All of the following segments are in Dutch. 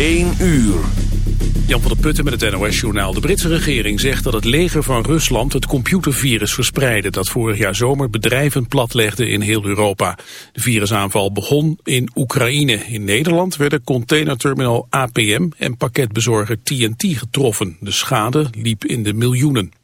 1 uur. Jan van der Putten met het NOS-journaal. De Britse regering zegt dat het leger van Rusland het computervirus verspreidde... dat vorig jaar zomer bedrijven platlegde in heel Europa. De virusaanval begon in Oekraïne. In Nederland werden containerterminal APM en pakketbezorger TNT getroffen. De schade liep in de miljoenen.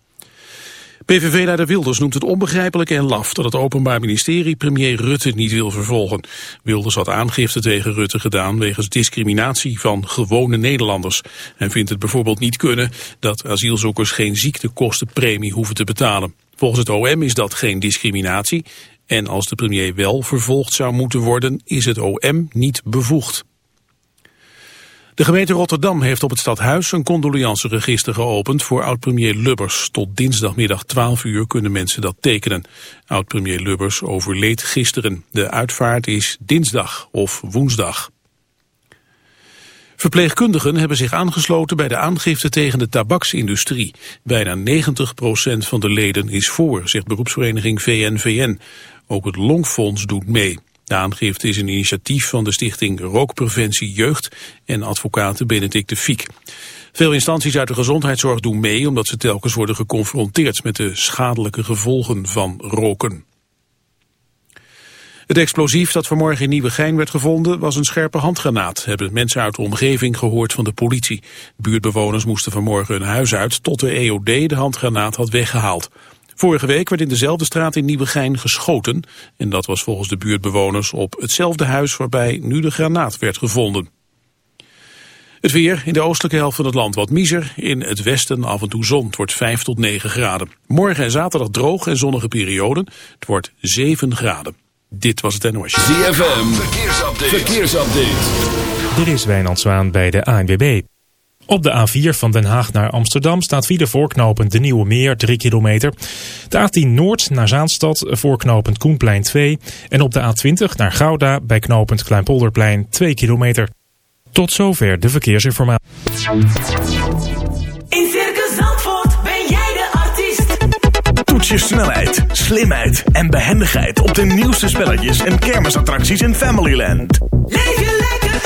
PVV-leider Wilders noemt het onbegrijpelijk en laf dat het Openbaar Ministerie premier Rutte niet wil vervolgen. Wilders had aangifte tegen Rutte gedaan wegens discriminatie van gewone Nederlanders. En vindt het bijvoorbeeld niet kunnen dat asielzoekers geen ziektekostenpremie hoeven te betalen. Volgens het OM is dat geen discriminatie en als de premier wel vervolgd zou moeten worden is het OM niet bevoegd. De gemeente Rotterdam heeft op het stadhuis een condoleanceregister geopend voor oud-premier Lubbers. Tot dinsdagmiddag 12 uur kunnen mensen dat tekenen. Oud-premier Lubbers overleed gisteren. De uitvaart is dinsdag of woensdag. Verpleegkundigen hebben zich aangesloten bij de aangifte tegen de tabaksindustrie. Bijna 90% van de leden is voor, zegt beroepsvereniging VNVN. Ook het Longfonds doet mee. De aangifte is een initiatief van de stichting Rookpreventie Jeugd en advocaten Benedict de Fiek. Veel instanties uit de gezondheidszorg doen mee omdat ze telkens worden geconfronteerd met de schadelijke gevolgen van roken. Het explosief dat vanmorgen in Nieuwegein werd gevonden was een scherpe handgranaat, hebben mensen uit de omgeving gehoord van de politie. Buurtbewoners moesten vanmorgen hun huis uit tot de EOD de handgranaat had weggehaald. Vorige week werd in dezelfde straat in Nieuwegein geschoten. En dat was volgens de buurtbewoners op hetzelfde huis waarbij nu de granaat werd gevonden. Het weer in de oostelijke helft van het land wat miezer. In het westen af en toe zon. Het wordt 5 tot 9 graden. Morgen en zaterdag droog en zonnige perioden. Het wordt 7 graden. Dit was het NOS. ZFM. Verkeersupdate. Verkeersupdate. Dit is Wijnand Zwaan bij de ANWB. Op de A4 van Den Haag naar Amsterdam staat wieder voorknopend de Nieuwe Meer 3 kilometer. De A10 Noord naar Zaanstad voorknopend Koenplein 2. En op de A20 naar Gouda bij knopend Kleinpolderplein 2 kilometer. Tot zover de verkeersinformatie. In Circus Zandvoort ben jij de artiest. Toets je snelheid, slimheid en behendigheid op de nieuwste spelletjes en kermisattracties in Familyland. Leef je lekker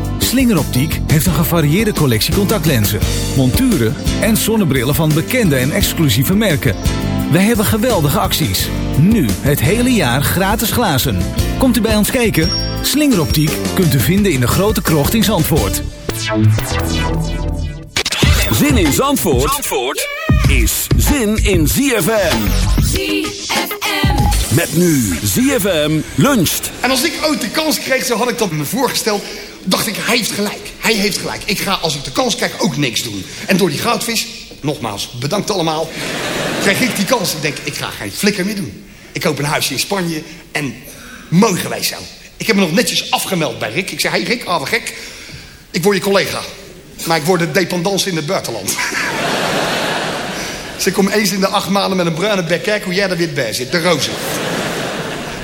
Slingeroptiek heeft een gevarieerde collectie contactlenzen, monturen en zonnebrillen van bekende en exclusieve merken. Wij hebben geweldige acties. Nu het hele jaar gratis glazen. Komt u bij ons kijken? Slingeroptiek kunt u vinden in de grote krocht in Zandvoort. Zin in Zandvoort, Zandvoort is zin in ZFM. ZFM. Met nu ZFM luncht. En als ik ooit de kans kreeg, zo had ik dat me voorgesteld. Dacht ik, hij heeft gelijk. Hij heeft gelijk. Ik ga, als ik de kans krijg, ook niks doen. En door die goudvis, nogmaals, bedankt allemaal. Kreeg ik die kans. Ik denk, ik ga geen flikker meer doen. Ik koop een huisje in Spanje en mooi geweest zo. Ik heb me nog netjes afgemeld bij Rick. Ik zei, hey Rick, ah gek. Ik word je collega. Maar ik word de dependance in het buitenland. Ze komt eens in de acht maanden met een bruine bek. Kijk hoe jij er weer bij zit. De roze.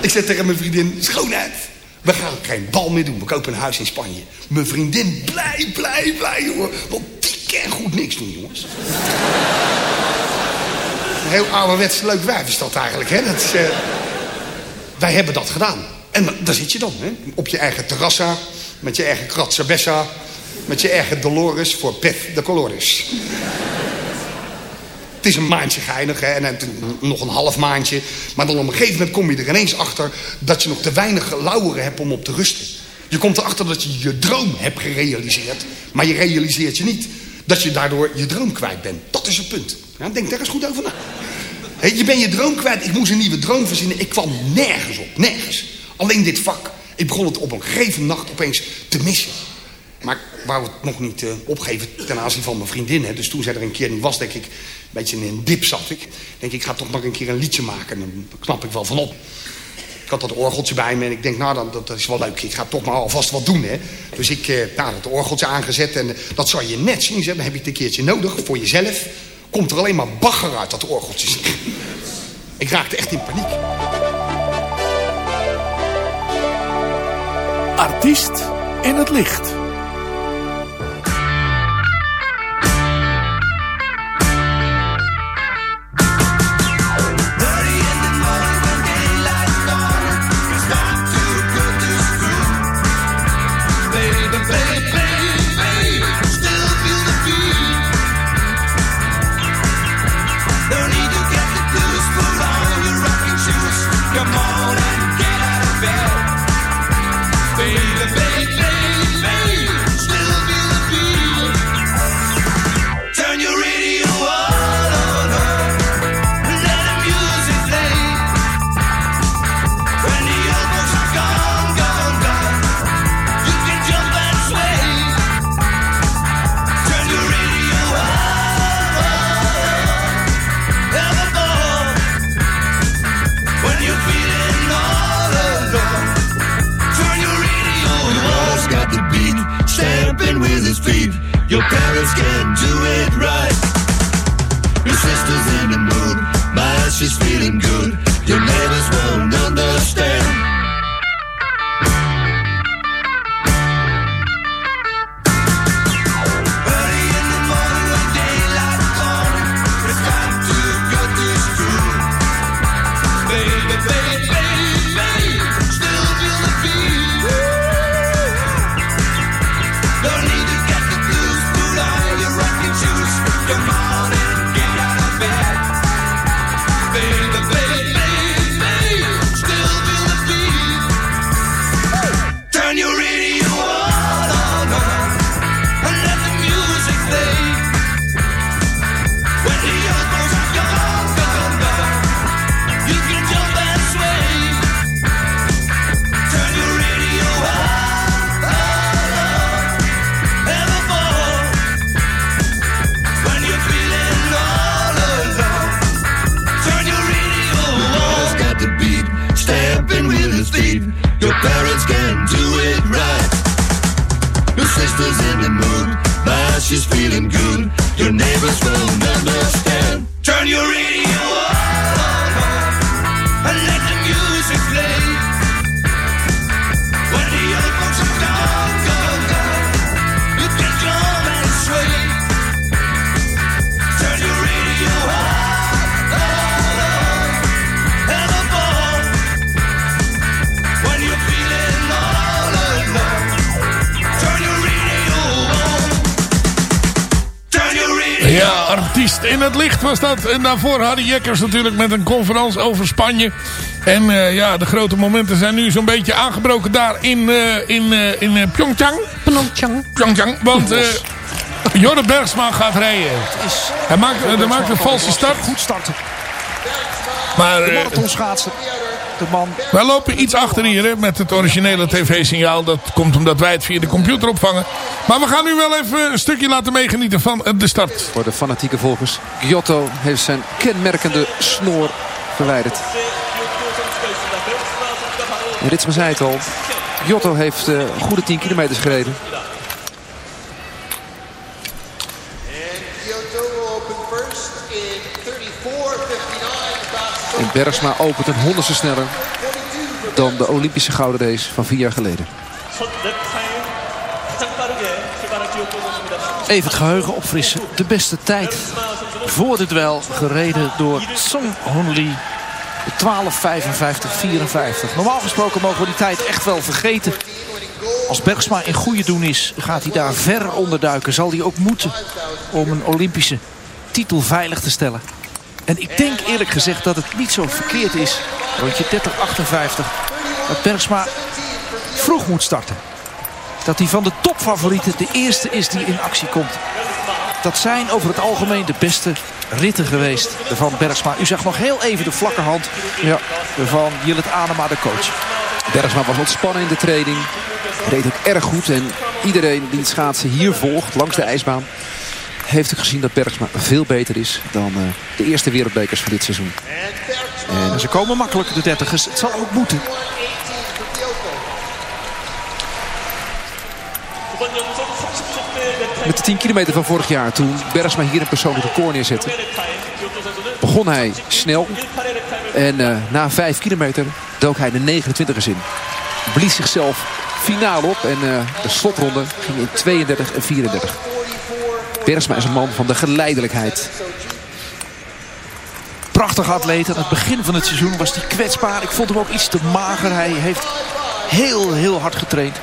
Ik zeg tegen mijn vriendin, schoonheid. We gaan geen bal meer doen. We kopen een huis in Spanje. Mijn vriendin blij, blij, blij, jongen. Want die kan goed niks doen, jongens. Een heel ouderwets leuk wijf is dat eigenlijk, hè. Dat is, eh, Wij hebben dat gedaan. En daar zit je dan, hè. Op je eigen terrassa. Met je eigen kratzabessa. Met je eigen Dolores voor Pet de Colores. Is een maandje geinig hè, en nog een half maandje. Maar dan op een gegeven moment kom je er ineens achter... dat je nog te weinig lauweren hebt om op te rusten. Je komt erachter dat je je droom hebt gerealiseerd. Maar je realiseert je niet dat je daardoor je droom kwijt bent. Dat is het punt. Ja, denk daar eens goed over na. Je bent je droom kwijt. Ik moest een nieuwe droom verzinnen. Ik kwam nergens op. Nergens. Alleen dit vak. Ik begon het op een gegeven nacht opeens te missen. Maar ik wou het nog niet eh, opgeven ten aanzien van mijn vriendin. Hè. Dus toen zij er een keer niet was, denk ik, een beetje in een dip zat ik. Denk ik, ga toch nog een keer een liedje maken. Dan knap ik wel van op. Ik had dat orgeltje bij me en ik denk, nou, dat, dat is wel leuk. Ik ga toch maar alvast wat doen, hè. Dus ik, eh, nou, dat orgeltje aangezet en eh, dat zou je net zien. zeg. Heb je het een keertje nodig voor jezelf. Komt er alleen maar bagger uit dat orgeltje. ik raakte echt in paniek. Artiest in het licht. Was dat. En daarvoor hadden Jekkers natuurlijk met een conferentie over Spanje. En eh, ja, de grote momenten zijn nu zo'n beetje aangebroken daar in, eh, in, eh, in Pyeongchang. Pyeongchang. Pyeongchang. Want Jorre Bergsma gaat rijden. Hij maakt, hij maakt een valse start. Goed starten. Maar De marathonschaatser. De man. wij lopen iets achter hier hè, met het originele tv-signaal. Dat komt omdat wij het via de computer opvangen. Maar we gaan nu wel even een stukje laten meegenieten van eh, de start. Voor de fanatieke volgers. Giotto heeft zijn kenmerkende snor verwijderd. En Ritsma zei het al. Giotto heeft eh, goede 10 kilometers gereden. En Bergsma opent een honderdste sneller dan de Olympische gouden race van vier jaar geleden. Even het geheugen opfrissen. De beste tijd voor dit duel gereden door Song Hoon Lee. 12.55-54. Normaal gesproken mogen we die tijd echt wel vergeten. Als Bergsma in goede doen is, gaat hij daar ver onderduiken. Zal hij ook moeten om een Olympische titel veilig te stellen. En ik denk eerlijk gezegd dat het niet zo verkeerd is. Rondje 30-58. Dat Bergsma vroeg moet starten. dat hij van de topfavorieten de eerste is die in actie komt. Dat zijn over het algemeen de beste ritten geweest van Bergsma. U zag nog heel even de vlakke hand Ja. van Jillet Anema, de coach. Bergsma was ontspannen in de training. Reed ook erg goed. En iedereen die het schaatsen hier volgt, langs de ijsbaan... heeft ook gezien dat Bergsma veel beter is dan eh, de eerste wereldbekers van dit seizoen. En ze komen makkelijk, de dertigers. Het zal ook moeten. Met de 10 kilometer van vorig jaar, toen Bergsma hier een persoonlijk record neerzette... begon hij snel. En eh, na 5 kilometer dook hij de 29ers in. Blies zichzelf finaal op. En eh, de slotronde ging in 32 en 34. Bergsma is een man van de geleidelijkheid. Prachtig atleet. Aan het begin van het seizoen was hij kwetsbaar. Ik vond hem ook iets te mager. Hij heeft heel, heel hard getraind.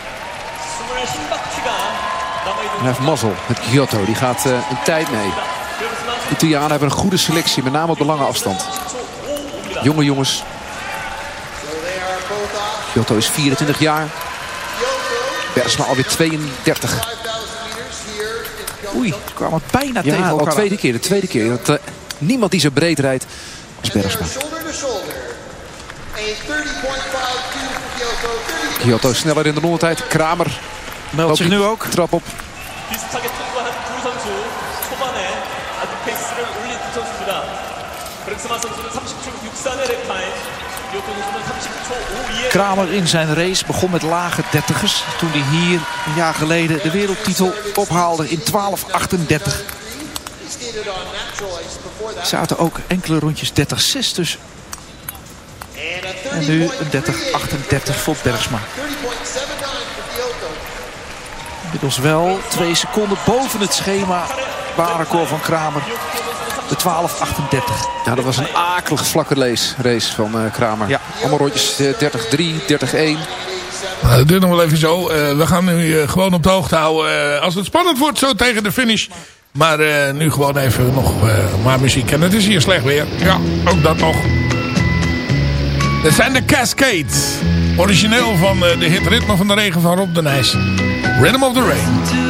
Hij heeft mazzel met Giotto. Die gaat eh, een tijd mee. De Italianen hebben een goede selectie. Met name op de lange afstand. Jonge jongens. Giotto is 24 jaar. Bergsma alweer 32. Oei, ze kwamen bijna tegen Ja, al elkaar. tweede keer. De tweede keer. Dat, eh, niemand die zo breed rijdt als Bergsma. Giotto is sneller in de rondetijd. Kramer meldt zich nu ook. Trap op. Kramer in zijn race begon met lage dertigers. Toen hij hier een jaar geleden de wereldtitel ophaalde in 12.38. Er zaten ook enkele rondjes 30-6 tussen. En nu een 30-38 voor Bergsma. Inmiddels wel twee seconden boven het schema. Baanrecord van Kramer. De 12.38. Ja, dat was een akelig vlakke race, race van eh, Kramer. Ja. Allemaal rondjes eh, 30-3, 30-1. Nou, dat duurt nog wel even zo. Eh, we gaan nu eh, gewoon op de hoogte houden. eh, als het spannend wordt zo tegen de finish. Maar eh, nu gewoon even nog eh, maar muziek. En het is hier slecht weer. Ja, ook dat nog. Dit zijn de Cascades. Origineel van eh, de hit Ritme van de Regen van Rob de Nijs. Rhythm of the Rain.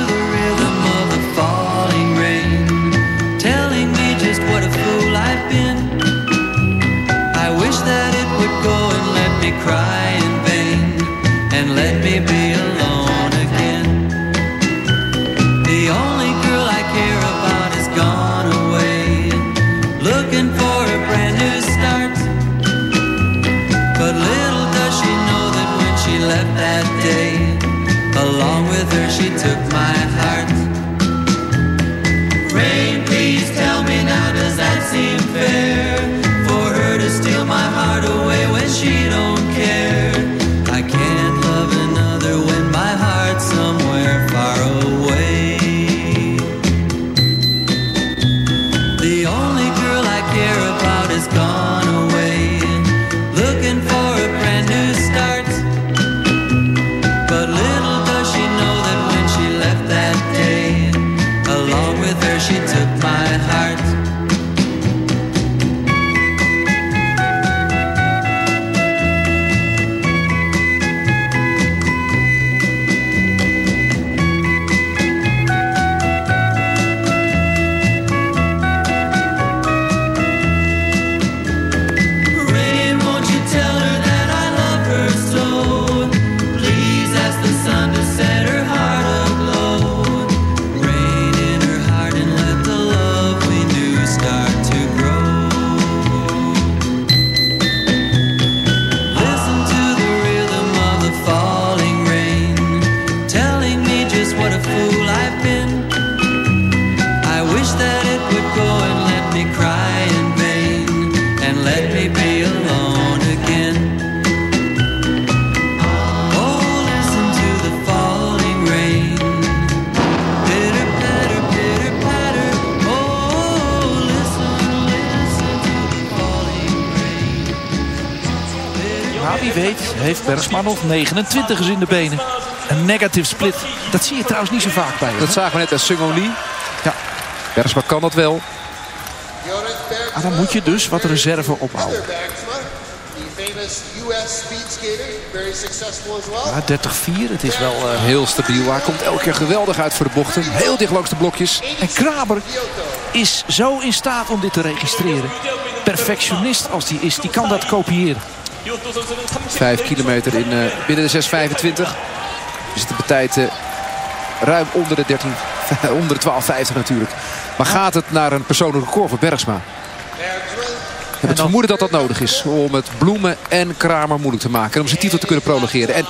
Nog 29ers in de benen. Een negative split. Dat zie je trouwens niet zo vaak bij hem. Dat zagen we net bij Sungong Lee. Ja. Bergsma kan dat wel. Ah, dan moet je dus wat reserve ophouden. Ja, 30-4. Het is wel... eh, Heel stabiel. Hij komt elke keer geweldig uit voor de bochten. Heel dicht langs de blokjes. En Kramer is zo in staat om dit te registreren. Perfectionist als die is, die kan dat kopiëren. 5 kilometer in, eh, binnen de 6.25. We zitten bij tijd eh, ruim onder de 13, onder de 12.50 natuurlijk. Maar gaat het naar een persoonlijk record voor Bergsma? Ik heb het vermoeden dat dat nodig is om het Bloemen en Kramer moeilijk te maken. En om zijn titel te kunnen prolongeren. En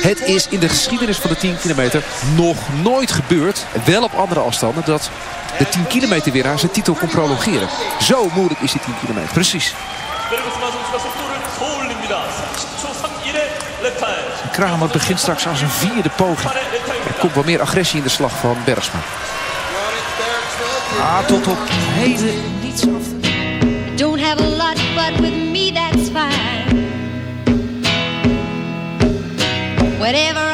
het is in de geschiedenis van de 10 kilometer nog nooit gebeurd. Wel op andere afstanden. Dat de 10 kilometer winnaar zijn titel kon prolongeren. Zo moeilijk is die 10 kilometer. Precies. Kramer begint straks aan zijn vierde poging. Er komt wel meer agressie in de slag van Bergsma. Ah, tot op heden niets af. Don't have a lot, but with me that's fine. Whatever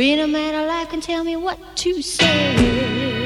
There a man alive can tell me what to say.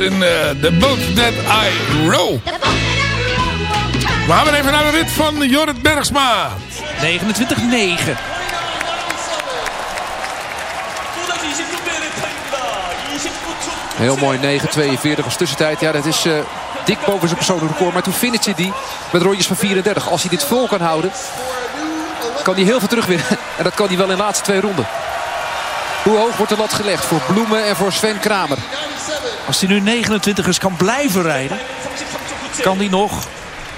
en uh, eh, The Boat That I Row. We gaan weer even naar de rit van Jorrit Bergsma. 29-9. Heel mooi, 9.42 als tussentijd. Ja, dat is eh, dik boven zijn persoonlijk record. Maar toen finisht hij die met rondjes van 34. Als hij dit vol kan houden, kan hij heel veel terugwinnen. En dat kan hij wel in de laatste twee ronden. Hoe hoog wordt de lat gelegd voor Bloemen en voor Sven Kramer? Als hij nu 29 is kan blijven rijden, kan hij nog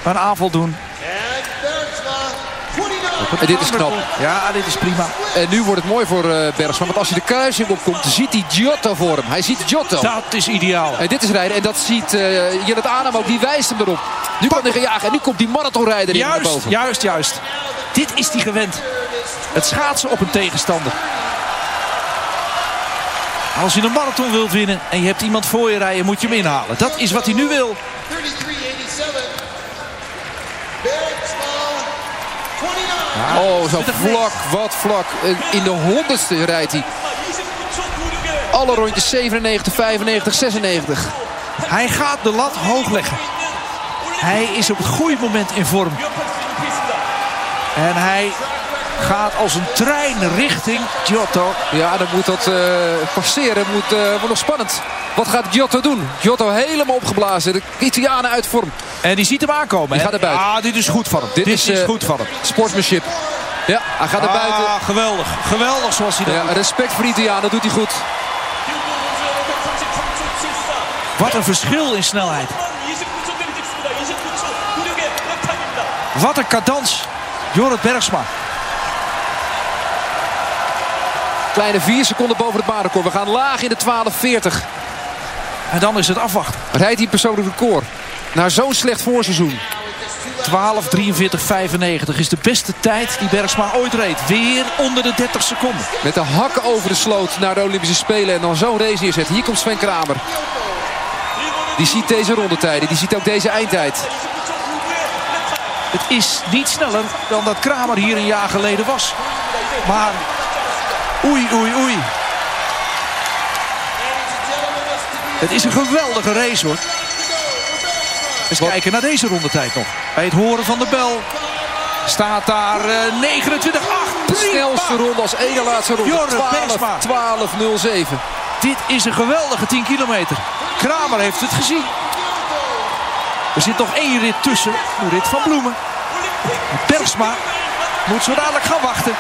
een aanval doen. En dit is knap. Ja, dit is prima. En nu wordt het mooi voor eh, Bergsma. Want als hij de kruising opkomt, ziet hij Giotto voor hem. Hij ziet Giotto. Dat is ideaal. En dit is rijden. En dat ziet uh, Jillet Adem ook. Die wijst hem erop. Nu kan hij gaan jagen. En nu komt die marathonrijder in naar Juist, boven. juist, juist. Dit is die gewend. Het schaatsen op een tegenstander. Als je een marathon wilt winnen en je hebt iemand voor je rijden, moet je hem inhalen. Dat is wat hij nu wil. 33-87. Oh, zo vlak, wat vlak. In de honderdste rijdt hij. Alle rondjes 97, 95, 96. Hij gaat de lat hoog leggen. Hij is op het goede moment in vorm. En hij gaat als een trein richting Giotto. Ja, dan moet dat eh, passeren. Moet, eh, wordt nog spannend. Wat gaat Giotto doen? Giotto helemaal opgeblazen. De Italianen uit vorm. En die ziet hem aankomen. Die hè? gaat buiten. Ja, dit is goed van hem. Dit, Dit, is, is, eh, goed van hem. Sportsmanship. Ja, hij gaat naar Ah, buiten. geweldig. Geweldig zoals hij dat Ja, doet. respect voor de Italianen. Dat doet hij goed. Wat een verschil in snelheid. Wat een cadans. Jorrit Bergsma. Kleine 4 seconden boven het baanrecord. We gaan laag in de 12.40. En dan is het afwachten. Rijdt hij persoonlijk record. Na zo'n slecht voorseizoen. 12, 43, 95 is de beste tijd die Bergsma ooit reed. Weer onder de 30 seconden. Met de hakken over de sloot naar de Olympische Spelen. En dan zo'n race neerzetten. Hier komt Sven Kramer. Die ziet deze rondetijden. Die ziet ook deze eindtijd. Het is niet sneller dan dat Kramer hier een jaar geleden was. Maar oei, oei, oei. Het is een geweldige race hoor. Eens kijken naar deze rondetijd nog. Bij het horen van de bel staat daar eh 29 De snelste ronde als ene laatste ronde. Jorrit Bergsma. 12, 12 07. Dit is een geweldige 10 kilometer. Kramer heeft het gezien. Er zit nog één rit tussen. De rit van Bloemen. Bergsma moet zo dadelijk gaan wachten.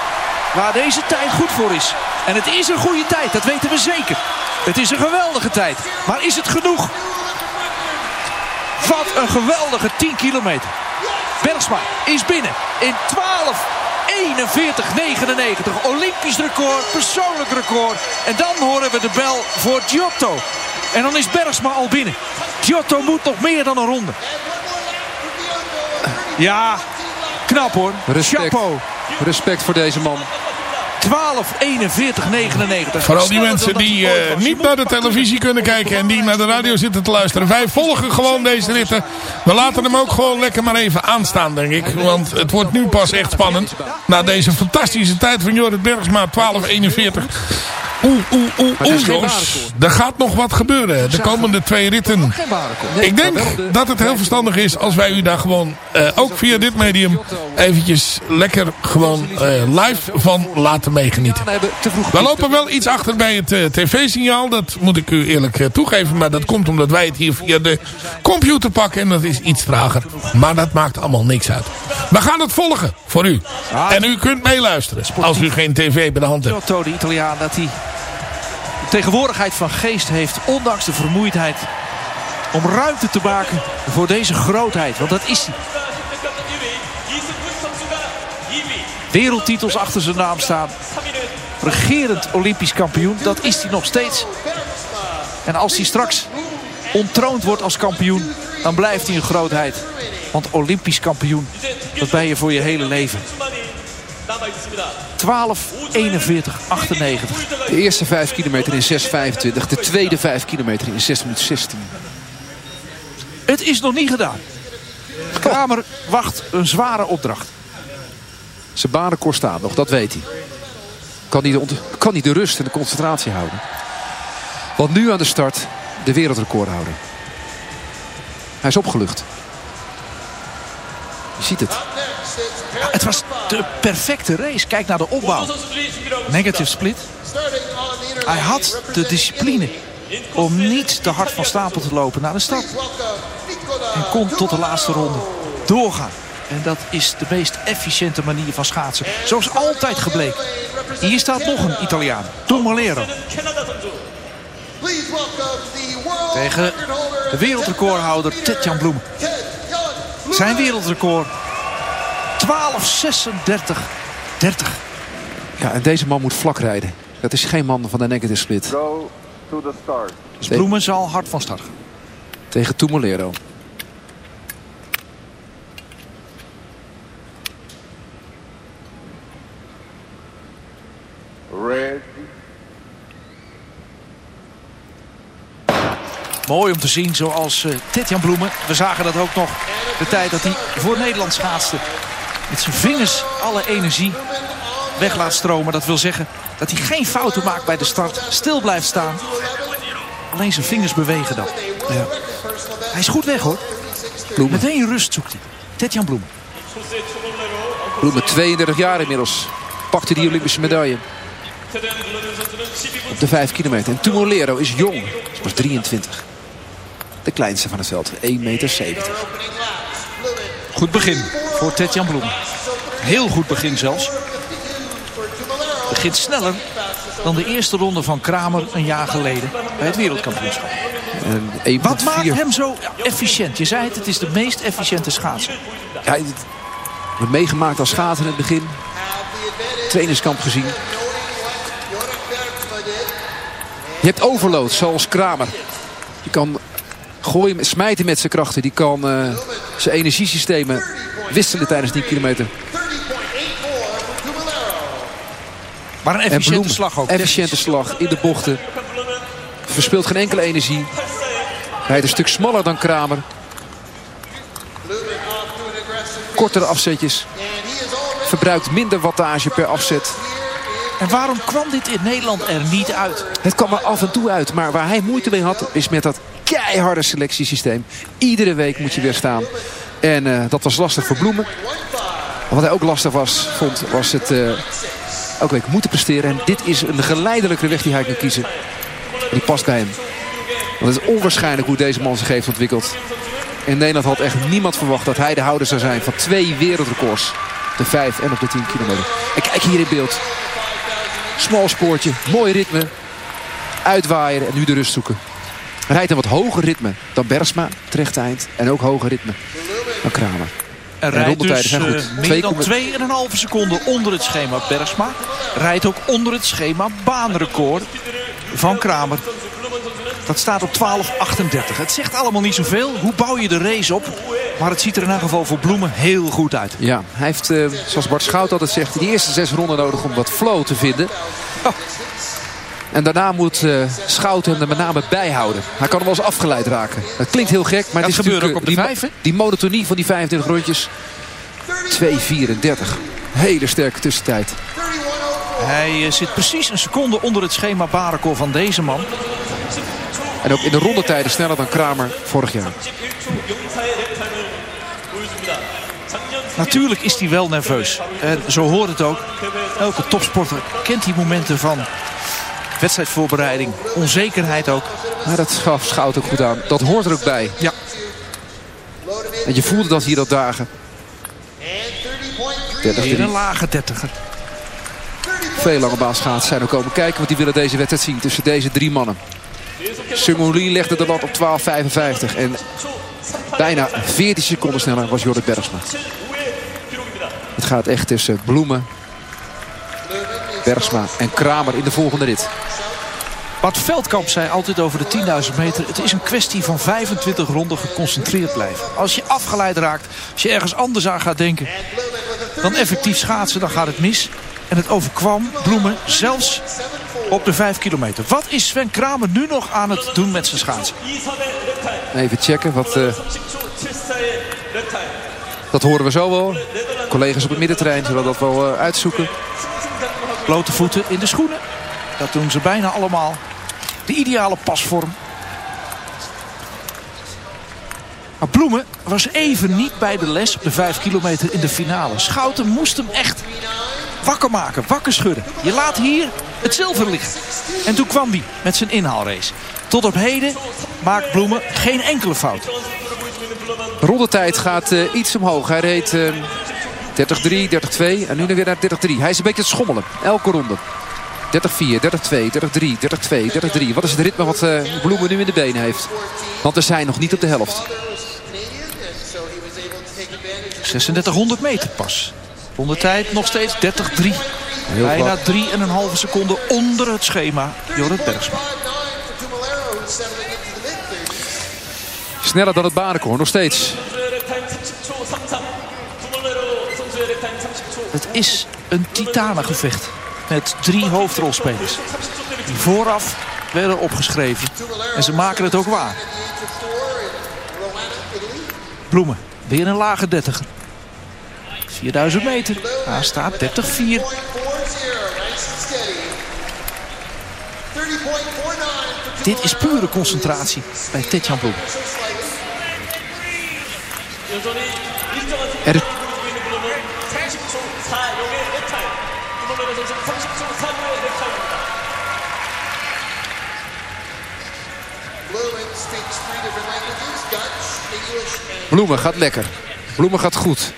Waar deze tijd goed voor is. En het is een goede tijd, dat weten we zeker. Het is een geweldige tijd. Maar is het genoeg? Wat een geweldige 10 kilometer. Bergsma is binnen in 12. 41-99. Olympisch record, persoonlijk record. En dan horen we de bel voor Giotto. En dan is Bergsma al binnen. Giotto moet nog meer dan een ronde. Ja, knap hoor. Respect. Chapeau. Respect voor deze man. 12, 41, 99. Vooral die mensen die eh, niet naar de televisie kunnen kijken en die naar de radio zitten te luisteren. Wij volgen gewoon deze ritten. We laten hem ook gewoon lekker maar even aanstaan, denk ik. Want het wordt nu pas echt spannend. Na deze fantastische tijd van Jorrit Bergsma, 12.41. Oeh, oeh, oeh, oeh, jongens. Er gaat nog wat gebeuren. De komende twee ritten. Ik denk de- dat het heel verstandig is als wij u daar gewoon, eh, ook via dit medium, eventjes lekker gewoon eh, live van laten meegenieten. We hebben te vroeg We lopen wel iets achter bij het eh, tv-signaal. Dat moet ik u eerlijk eh, toegeven. Maar dat komt omdat wij het hier via de computer pakken. En dat is iets trager. Maar dat maakt allemaal niks uit. We gaan het volgen voor u. En u kunt meeluisteren. Als u geen tv bij de hand hebt. Giotto, de Italiaan, dat hij tegenwoordigheid van geest heeft, ondanks de vermoeidheid, om ruimte te maken voor deze grootheid. Want dat is hij. Wereldtitels achter zijn naam staan. Regerend Olympisch kampioen, dat is hij nog steeds. En als hij straks ontroond wordt als kampioen, dan blijft hij een grootheid. Want Olympisch kampioen, dat ben je voor je hele leven. 12, 41, 98. De eerste 5 kilometer in 6.25. De tweede 5 kilometer in 6 minuten 16. Het is nog niet gedaan. Kramer wacht een zware opdracht. Zijn baanrecord staat nog, dat weet hij. Kan niet, de kan de rust en de concentratie houden. Want nu aan de start de wereldrecordhouder. Hij is opgelucht. Je ziet het. Het was de perfecte race. Kijk naar de opbouw. Negative split. Hij had de discipline om niet te hard van stapel te lopen naar de start. En kon tot de laatste ronde doorgaan. En dat is de meest efficiënte manier van schaatsen. Zoals altijd gebleken. Hier staat nog een Italiaan. Tom Malero. Tegen de wereldrecordhouder Tetjan Bloem. Zijn wereldrecord 12.36. 30. Ja, en deze man moet vlak rijden. Dat is geen man van de negative split. Go to the start. Dus Bloemen zal hard van start gaan. Tegen Tumolero. Mooi om te zien zoals eh Tetjan Bloemen. We zagen dat ook nog de tijd dat hij voor Nederland schaatste. Met zijn vingers alle energie weg laat stromen. Dat wil zeggen dat hij geen fouten maakt bij de start. Stil blijft staan. Alleen zijn vingers bewegen dan. Ja. Hij is goed weg hoor. Bloemen. Meteen rust zoekt hij. Tetjan Bloemen. Bloemen 32 jaar inmiddels. pakte die Olympische medaille. Op de 5 kilometer. En Tumolero is jong. Hij was 23. De kleinste van het veld. 1,70 meter. Goed begin voor Tetjan Bloem. Heel goed begin zelfs. Begint sneller dan de eerste ronde van Kramer een jaar geleden bij het wereldkampioenschap. En 1,4. Wat maakt hem zo efficiënt? Je zei het, het is de meest efficiënte schaatser. Ja, meegemaakt als schaatser in het begin. Trainingskamp gezien. Je hebt overload, zoals Kramer. Die kan gooien, smijten met zijn krachten. Die kan eh, zijn energiesystemen wisselen tijdens die kilometer. Maar een En efficiënte Bloem, slag ook. Efficiënte slag in de bochten. Verspeelt geen enkele energie. Rijdt een stuk smaller dan Kramer. Kortere afzetjes. Verbruikt minder wattage per afzet. En waarom kwam dit in Nederland er niet uit? Het kwam er af en toe uit. Maar waar hij moeite mee had, is met dat keiharde selectiesysteem. Iedere week moet je weer staan. En eh, dat was lastig voor Bloemen. Wat hij ook lastig was, vond, was het eh, elke week moeten presteren. En dit is een geleidelijke weg die hij kan kiezen. En die past bij hem. Want het is onwaarschijnlijk hoe deze man zich heeft ontwikkeld. In Nederland had echt niemand verwacht dat hij de houder zou zijn van twee wereldrecords. De 5 en op de 10 kilometer. En kijk hier in beeld. Smal spoortje, mooi ritme. Uitwaaien en nu de rust zoeken. Rijdt een wat hoger ritme dan Bersma, terecht eind. En ook hoger ritme dan Kramer. Er En rijdt dus zijn goed. eh, meer dan komma- 2,5 seconden onder het schema Bergsma. Rijdt ook onder het schema baanrecord van Kramer. Dat staat op 12,38. Het zegt allemaal niet zoveel. Hoe bouw je de race op? Maar het ziet er in elk geval voor Bloemen heel goed uit. Ja, hij heeft, eh, zoals Bart Schout altijd zegt, die eerste zes ronden nodig om wat flow te vinden. Oh. En daarna moet eh Schout hem er met name bijhouden. Hij kan hem wel eens afgeleid raken. Dat klinkt heel gek, maar Dat het is gebeurt natuurlijk, ook op de eh, vijf, hè? die, die monotonie van die 25 rondjes. 2.34. Hele sterke tussentijd. Hij zit precies een seconde onder het schema baanrecord van deze man. En ook in de rondetijden sneller dan Kramer vorig jaar. Natuurlijk is hij wel nerveus. En zo hoort het ook. Elke topsporter kent die momenten van wedstrijdvoorbereiding. Onzekerheid ook. Maar dat gaf Schout ook goed aan. Dat hoort er ook bij. Ja. En je voelde dat hier dat dagen. 30 Weer een lage dertiger. Veel lange baanschaats zijn er komen kijken. Want die willen deze wedstrijd zien tussen deze drie mannen. Lee legde de lat op 12.55. En bijna 14 seconden sneller was Jorrit Bergsma. Het gaat echt tussen Bloemen, Bergsma en Kramer in de volgende rit. Bart Veldkamp zei altijd over de 10.000 meter... het is een kwestie van 25 ronden geconcentreerd blijven. Als je afgeleid raakt, als je ergens anders aan gaat denken... dan effectief schaatsen, dan gaat het mis. En het overkwam Bloemen zelfs op de 5 kilometer. Wat is Sven Kramer nu nog aan het doen met zijn schaatsen? Even checken. Wat, eh, dat horen we zo wel. Collega's op het middenterrein zullen dat wel eh, uitzoeken. Blote voeten in de schoenen. Dat doen ze bijna allemaal. De ideale pasvorm. Maar Bloemen was even niet bij de les op de 5 kilometer in de finale. Schouten moest hem echt wakker maken, wakker schudden. Je laat hier het zilver liggen. En toen kwam hij met zijn inhaalrace. Tot op heden maakt Bloemen geen enkele fout. De rondetijd gaat eh, iets omhoog. Hij reed eh 30-3, 30-2 en nu weer naar 30-3. Hij is een beetje te schommelen. Elke ronde. 30-4, 30-2, 30-3, 30-2, 30-3. Wat is het ritme wat eh, Bloemen nu in de benen heeft? Want we zijn nog niet op de helft. 3600 meter pas. Rondetijd nog steeds 30-3. Heel Bijna vlak. 3,5 seconden onder het schema. Jorrit Bergsma. Sneller dan het baanrecord, nog steeds. Het is een titanengevecht. Met drie hoofdrolspelers. Die vooraf werden opgeschreven. En ze maken het ook waar. Bloemen. Weer een lage 30. 4000 meter. Daar staat 30-4. Dit is pure concentratie bij Tetjan Bloem. Er Bloemen gaat lekker. Bloemen gaat goed.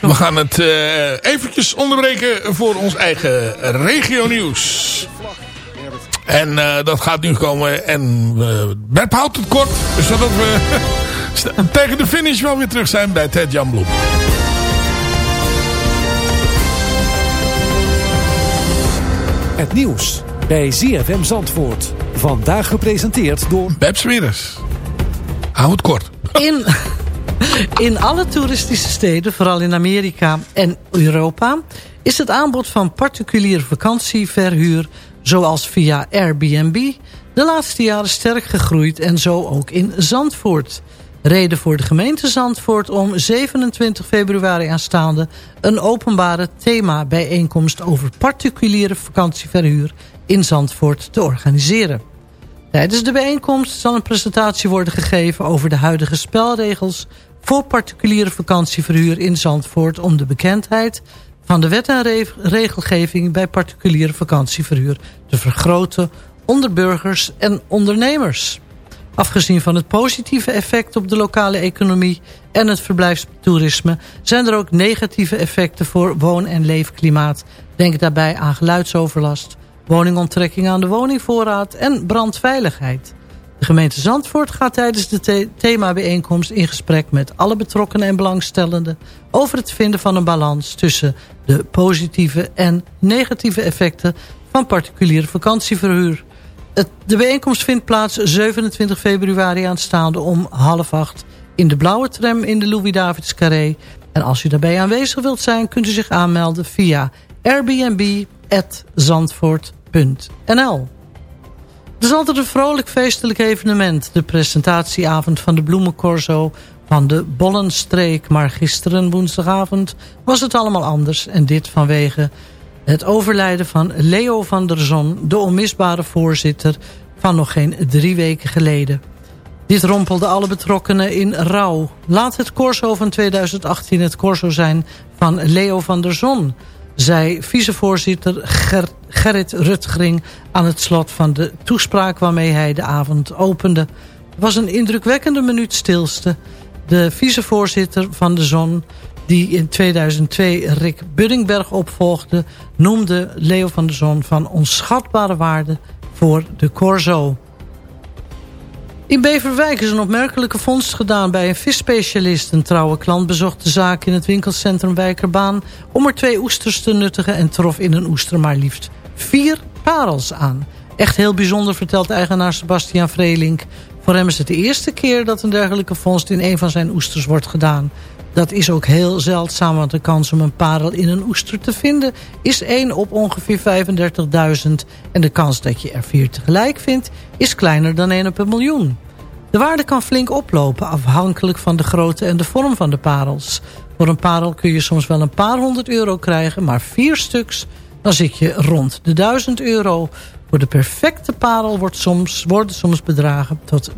We gaan het eh, eventjes onderbreken voor ons eigen regio nieuws. En eh, dat gaat nu komen. En eh Bert houdt het kort. Zodat we tegen de finish wel weer terug zijn bij Ted Jan Bloem. Het nieuws bij ZFM Zandvoort. Vandaag gepresenteerd door... Beb Smeres. Hou het kort. In, in alle toeristische steden, vooral in Amerika en Europa... is het aanbod van particuliere vakantieverhuur... zoals via Airbnb... de laatste jaren sterk gegroeid en zo ook in Zandvoort. Reden voor de gemeente Zandvoort om 27 februari aanstaande... een openbare thema-bijeenkomst over particuliere vakantieverhuur... in Zandvoort te organiseren. Tijdens de bijeenkomst zal een presentatie worden gegeven over de huidige spelregels voor particuliere vakantieverhuur in Zandvoort om de bekendheid van de wet en re- regelgeving bij particuliere vakantieverhuur te vergroten onder burgers en ondernemers. Afgezien van het positieve effect op de lokale economie en het verblijfstoerisme... zijn er ook negatieve effecten voor woon- en leefklimaat. Denk daarbij aan geluidsoverlast, woningonttrekking aan de woningvoorraad en brandveiligheid. De gemeente Zandvoort gaat tijdens de the themabijeenkomst in gesprek met alle betrokkenen en belangstellenden over het vinden van een balans tussen de positieve en negatieve effecten van particuliere vakantieverhuur. De bijeenkomst vindt plaats 27 februari aanstaande om half acht in de blauwe tram in de Louis-Davids Carré. En als u daarbij aanwezig wilt zijn, kunt u zich aanmelden via airbnb.zandvoort.nl. Het is altijd een vrolijk feestelijk evenement. De presentatieavond van de bloemencorso van de Bollenstreek. Maar gisteren woensdagavond was het allemaal anders. En dit vanwege het overlijden van Leo van der Zon... de onmisbare voorzitter van nog geen drie weken geleden. Dit rompelde alle betrokkenen in rouw. Laat het corso van 2018 het corso zijn van Leo van der Zon zei vicevoorzitter Ger Gerrit Rutgering aan het slot van de toespraak waarmee hij de avond opende. Het was een indrukwekkende minuut stilste. De vicevoorzitter van de Zon, die in 2002 Rick Buddingberg opvolgde... noemde Leo van der Zon van onschatbare waarde voor de Corso. In Beverwijk is een opmerkelijke vondst gedaan bij een visspecialist. Een trouwe klant bezocht de zaak in het winkelcentrum Wijkerbaan... om er twee oesters te nuttigen en trof in een oester maar liefst vier parels aan. Echt heel bijzonder, vertelt eigenaar Sebastian Vrelink. Voor hem is het de eerste keer dat een dergelijke vondst in een van zijn oesters wordt gedaan. Dat is ook heel zeldzaam, want de kans om een parel in een oester te vinden... is 1 op ongeveer 35.000. En de kans dat je er vier tegelijk vindt is kleiner dan 1 op een miljoen. De waarde kan flink oplopen, afhankelijk van de grootte en de vorm van de parels. Voor een parel kun je soms wel een paar honderd euro krijgen... maar vier stuks, dan zit je rond de 1000 euro. Voor de perfecte parel wordt soms, worden soms bedragen tot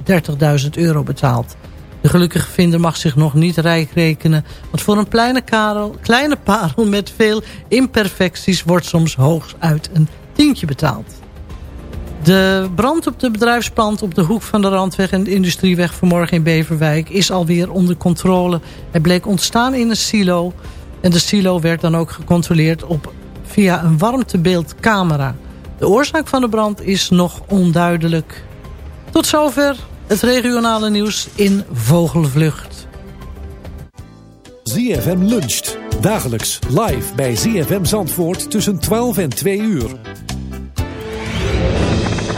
30.000 euro betaald. De gelukkige vinder mag zich nog niet rijk rekenen... want voor een kleine, karel, kleine parel met veel imperfecties... wordt soms hooguit een tientje betaald. De brand op de bedrijfspand op de hoek van de Randweg en de Industrieweg vanmorgen in Beverwijk is alweer onder controle. Het bleek ontstaan in een silo en de silo werd dan ook gecontroleerd op, via een warmtebeeldcamera. De oorzaak van de brand is nog onduidelijk. Tot zover het regionale nieuws in Vogelvlucht. ZFM luncht. Dagelijks live bij ZFM Zandvoort tussen 12 en 2 uur.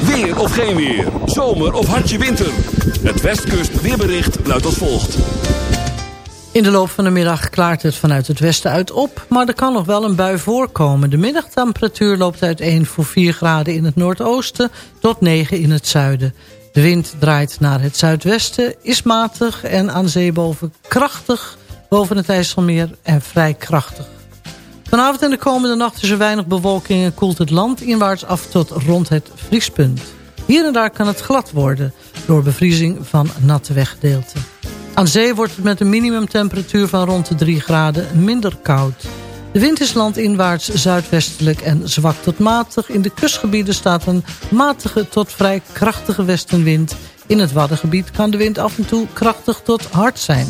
Weer of geen weer. Zomer of hartje winter. Het Westkust weerbericht luidt als volgt. In de loop van de middag klaart het vanuit het westen uit op, maar er kan nog wel een bui voorkomen. De middagtemperatuur loopt uiteen voor 4 graden in het noordoosten tot 9 in het zuiden. De wind draait naar het zuidwesten, is matig en aan zee boven krachtig boven het IJsselmeer en vrij krachtig. Vanavond en de komende nacht is er weinig bewolking en koelt het land inwaarts af tot rond het vriespunt. Hier en daar kan het glad worden door bevriezing van natte weggedeelten. Aan zee wordt het met een minimumtemperatuur van rond de 3 graden minder koud. De wind is landinwaarts zuidwestelijk en zwak tot matig. In de kustgebieden staat een matige tot vrij krachtige westenwind. In het Waddengebied kan de wind af en toe krachtig tot hard zijn.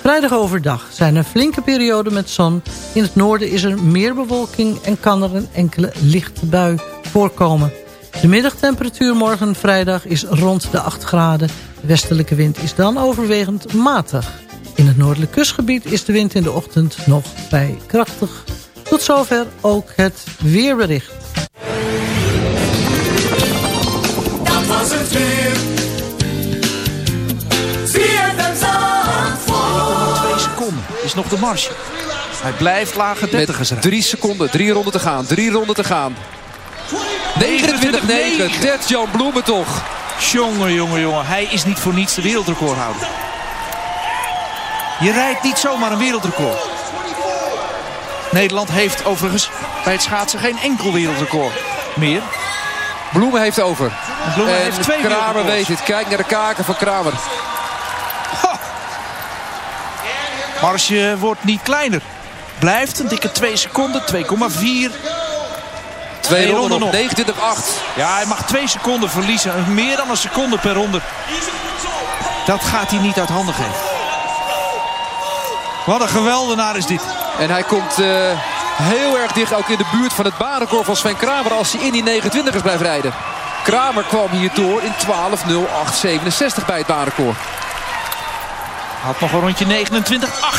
Vrijdag overdag zijn er flinke perioden met zon. In het noorden is er meer bewolking en kan er een enkele lichte bui voorkomen. De middagtemperatuur morgen vrijdag is rond de 8 graden. De westelijke wind is dan overwegend matig. In het noordelijk kustgebied is de wind in de ochtend nog vrij krachtig. Tot zover ook het weerbericht. Dat was het weer. Is nog de marge. Hij blijft lage dertigers Met rijden. drie seconden, drie ronden te gaan. Drie ronden te gaan. 29-9. Ted-Jan Bloemen toch. Jongen, jongen, jongen. Hij is niet voor niets de wereldrecordhouder. Je rijdt niet zomaar een wereldrecord. Nederland heeft overigens bij het schaatsen geen enkel wereldrecord meer. Bloemen heeft over. Bloemen en heeft twee Kramer weet het. Kijk naar de kaken van Kramer. Marge wordt niet kleiner. Blijft een dikke 2 seconden, 2,4. Twee ronden nog, 29-8. Ja, hij mag 2 seconden verliezen. Meer dan een seconde per ronde. Dat gaat hij niet uit handen geven. Wat een geweldenaar is dit. En hij komt eh, heel erg dicht ook in de buurt van het baanrecord van Sven Kramer als hij in die 29ers blijft rijden. Kramer kwam hier door in 12.08.67 bij het baanrecord. Had nog een rondje 29,8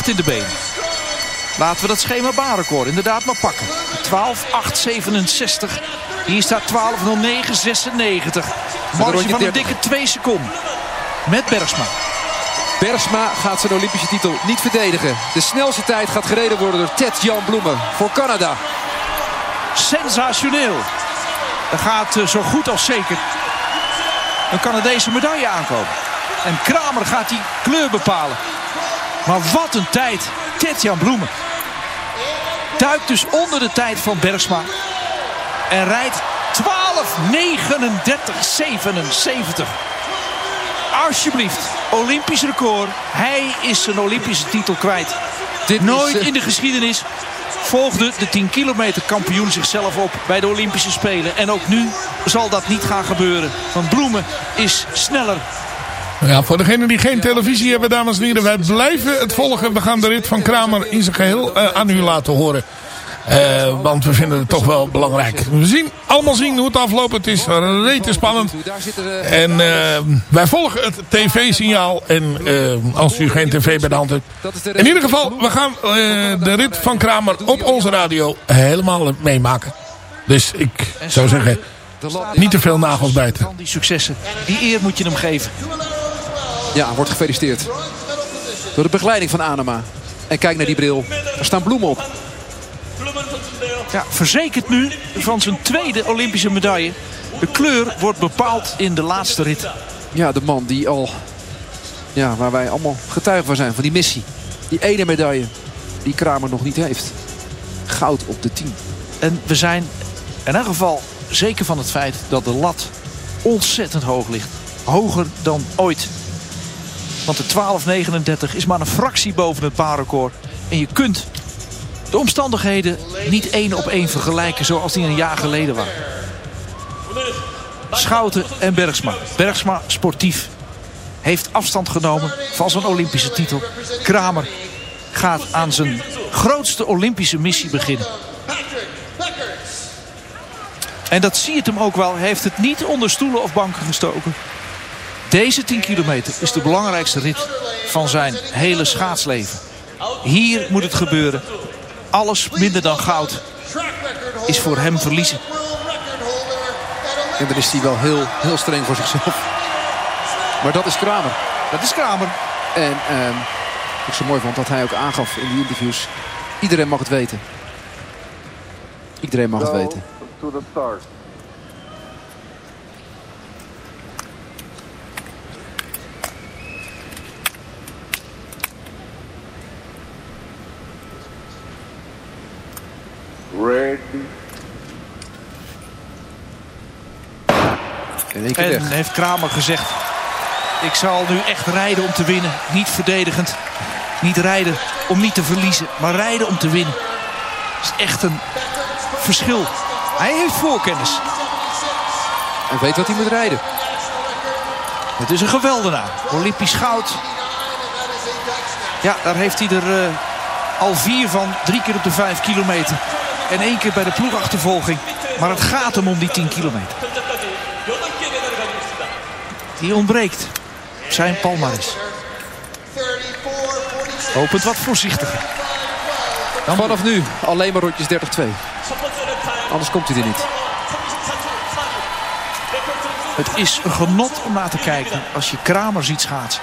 in de benen. Laten we dat schema baanrecord inderdaad maar pakken. 12,867. Hier staat 12,0996. Marge van een 30. dikke 2 seconden. Met Bergsma. Bersma gaat zijn Olympische titel niet verdedigen. De snelste tijd gaat gereden worden door Ted Jan Bloemen voor Canada. Sensationeel. Er gaat eh, zo goed als zeker een Canadese medaille aankomen. En Kramer gaat die kleur bepalen. Maar wat een tijd. Tetjan Bloemen. Duikt dus onder de tijd van Bergsma. En rijdt 12.39.77. Alsjeblieft. Olympisch record. Hij is zijn Olympische titel kwijt. Dit is, Nooit eh, in de geschiedenis volgde de 10 kilometer kampioen zichzelf op bij de Olympische Spelen. En ook nu zal dat niet gaan gebeuren. Want Bloemen is sneller. Ja, voor degenen die geen televisie hebben, dames en heren. Wij blijven het volgen. We gaan de rit van Kramer in zijn geheel eh, aan u laten horen. Eh, want we vinden het toch wel belangrijk. We zien allemaal zien hoe het afloopt. Het is rete spannend. En eh, wij volgen het tv-signaal. En eh, als u geen tv bij de hand hebt. In ieder geval, we gaan eh, de rit van Kramer op onze radio helemaal meemaken. Dus ik zou zeggen, niet te veel nagels bijten. Die successen. Die eer moet je hem geven. Ja, wordt gefeliciteerd. Door de begeleiding van Anema. En kijk naar die bril. Er staan bloemen op. Ja, verzekerd nu van zijn tweede Olympische medaille. De kleur wordt bepaald in de laatste rit. Ja, de man die al... Ja, waar wij allemaal getuigen van zijn. Van die missie. Die ene medaille die Kramer nog niet heeft. Goud op de 10. En we zijn in ieder geval zeker van het feit dat de lat ontzettend hoog ligt. Hoger dan ooit. Want de 12.39 is maar een fractie boven het baanrecord. En je kunt de omstandigheden niet één op één vergelijken zoals die een jaar geleden waren. Schouten en Bergsma. Bergsma sportief. Heeft afstand genomen van zijn Olympische titel. Kramer gaat aan zijn grootste Olympische missie beginnen. En dat zie je hem ook wel. Hij heeft het niet onder stoelen of banken gestoken. Deze 10 kilometer is de belangrijkste rit van zijn hele schaatsleven. Hier moet het gebeuren. Alles minder dan goud is voor hem verliezen. En dan is hij wel heel, heel streng voor zichzelf. Maar dat is Kramer. Dat is Kramer. En ehm, wat ik zo mooi vond dat hij ook aangaf in die interviews. Iedereen mag het weten. Iedereen mag het weten. En heeft Kramer gezegd... ik zal nu echt rijden om te winnen. Niet verdedigend. Niet rijden om niet te verliezen. Maar rijden om te winnen. is echt een verschil. Hij heeft voorkennis. En weet wat hij moet rijden. Het is een geweldenaar. Olympisch goud. Ja, daar heeft hij er eh, al vier van. Drie keer op de vijf kilometer. En één keer bij de ploegachtervolging. Maar het gaat hem om die 10 kilometer. Die ontbreekt. Zijn palmares. Opent wat voorzichtiger. Vanaf nu alleen maar rondjes 30-2. Anders komt hij er niet. Het is een genot om naar te kijken als je Kramer ziet schaatsen.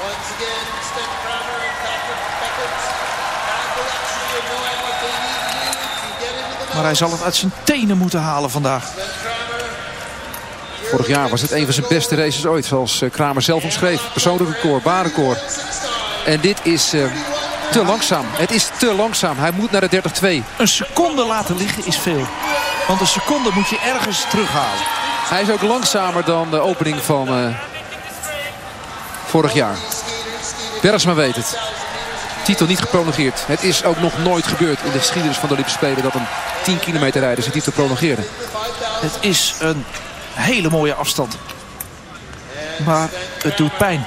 Once again, Sven Kramer and Patrick Beckett have the luxury of knowing what they need to do to get into the Maar hij zal het uit zijn tenen moeten halen vandaag. Vorig jaar was het een van zijn beste races ooit. Zoals eh, Kramer zelf omschreef. Persoonlijk record, baanrecord. En dit is eh, te langzaam. Het is te langzaam. Hij moet naar de 30-2. Een seconde laten liggen is veel. Want een seconde moet je ergens terughalen. Hij is ook langzamer dan de opening van eh, vorig jaar. Bergsma weet het. Titel niet geprolongeerd. Het is ook nog nooit gebeurd in de geschiedenis van de Olympische Spelen... dat een 10 kilometer rijden zit hij te prolongeren. Het is een hele mooie afstand. Maar het doet pijn.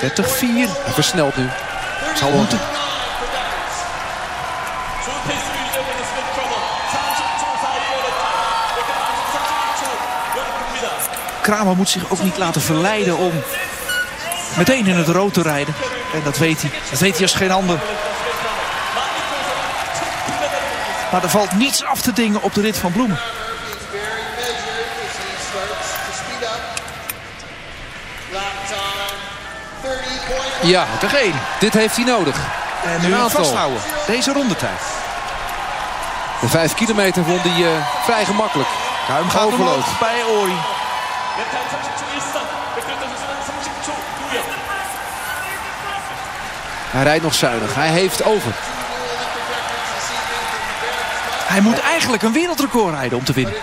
30-4. Hij versnelt nu. Zal moeten. Kramer moet zich ook niet laten verleiden om meteen in het rood te rijden. En dat weet hij. Dat weet hij als geen ander. Maar er valt niets af te dingen op de rit van Bloemen. Ja, toch. Dit heeft hij nodig. En nu een vasthouden. Deze rondetijd. De vijf kilometer vond hij eh, vrij gemakkelijk. Ruim gaat bij Ori. Hij rijdt nog zuinig. Hij heeft over. Hij moet eigenlijk een wereldrecord rijden om te winnen.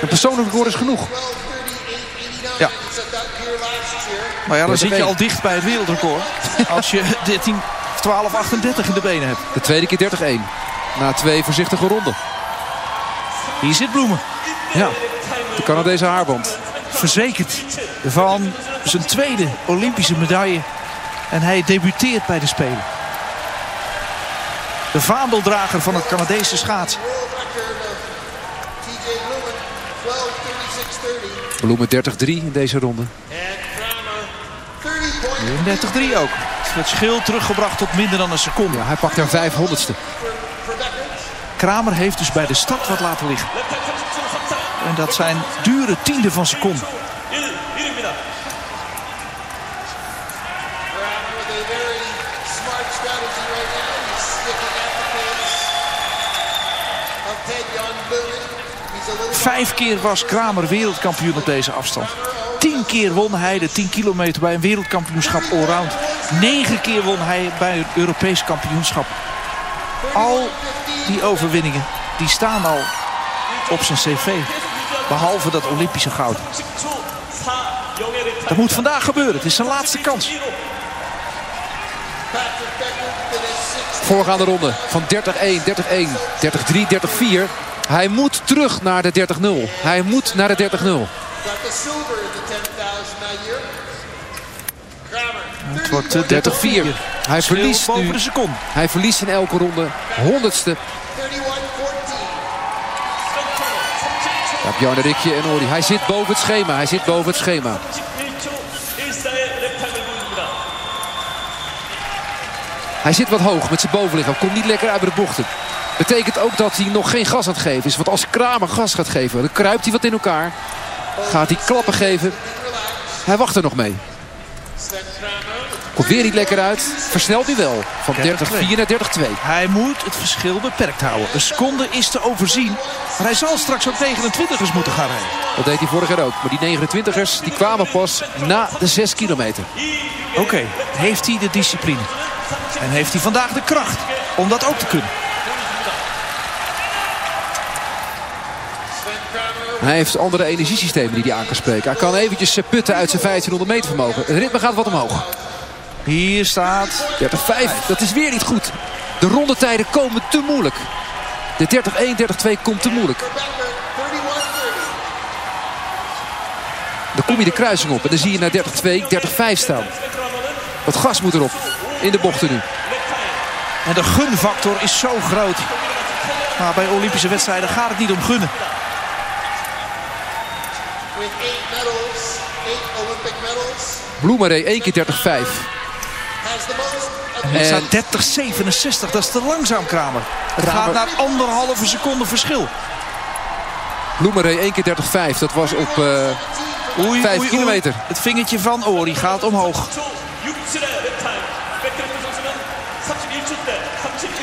Een persoonlijk record is genoeg. Ja. Maar ja, dan zit je al dicht bij het wereldrecord. Als je 13, 12, 38 in de benen hebt. De tweede keer 30-1. Na twee voorzichtige ronden. Hier zit Bloemen. Ja, de Canadese haarband. Verzekerd van zijn tweede Olympische medaille. En hij debuteert bij de Spelen. De vaandeldrager van het Canadese 12.36.30. Bloemen 30-3 in deze ronde. And Kramer 30.1. 30-3 ook. Het verschil teruggebracht tot minder dan een seconde. Ja, hij pakt daar 500ste. Kramer heeft dus bij de start wat laten liggen. En dat zijn dure tienden van seconden. Vijf keer was Kramer wereldkampioen op deze afstand. 10 keer won hij de 10 kilometer bij een wereldkampioenschap allround. 9 keer won hij bij het Europees kampioenschap. Al die overwinningen, die staan al op zijn cv. Behalve dat Olympische goud. Dat moet vandaag gebeuren. Het is zijn laatste kans. Voorgaande ronde van 30-1, 30-1, 30-3, hij moet terug naar de 30-0. Hij moet naar de 30-0. Het wordt eh, 30-4. Hij verliest boven de seconde. Hij verliest in elke ronde honderdste. Ja, Bjarne Rikje en Ori. Hij zit boven het schema. Hij zit boven het schema. Hij zit wat hoog met zijn bovenlichaam. Komt niet lekker uit de bochten. Betekent ook dat hij nog geen gas aan het geven is. Want als Kramer gas gaat geven, dan kruipt hij wat in elkaar. Gaat hij klappen geven. Hij wacht er nog mee. Komt weer niet lekker uit. Versnelt hij wel. Van 30-4 naar 30-2. Hij moet het verschil beperkt houden. Een seconde is te overzien. Maar hij zal straks ook 29ers moeten gaan rijden. Dat deed hij vorig jaar ook. Maar die 29ers die kwamen pas na de 6 kilometer. Oké, heeft hij de discipline? En heeft hij vandaag de kracht om dat ook te kunnen? Hij heeft andere energiesystemen die hij aan kan spreken. Hij kan eventjes eh, putten uit zijn 1500 meter vermogen. Het ritme gaat wat omhoog. Hier staat... 30-5, dat is weer niet goed. De rondetijden komen te moeilijk. De 30-1, 30-2 komt te moeilijk. Dan kom je de kruising op en dan zie je naar 30-2, 30-5 staan. Dat gas moet erop. In de bochten nu. En de gunfactor is zo groot. Maar bij Olympische wedstrijden gaat het niet om gunnen met 8 medals, 8 olympische medals. 1 keer 30-5. En staat 30-67, dat is te langzaam, Kramer. Het gaat naar anderhalve seconde verschil. Bloemeré 1 keer 30-5, dat was op eh, uh, 5 oei, kilometer. Het vingertje van Ori gaat omhoog.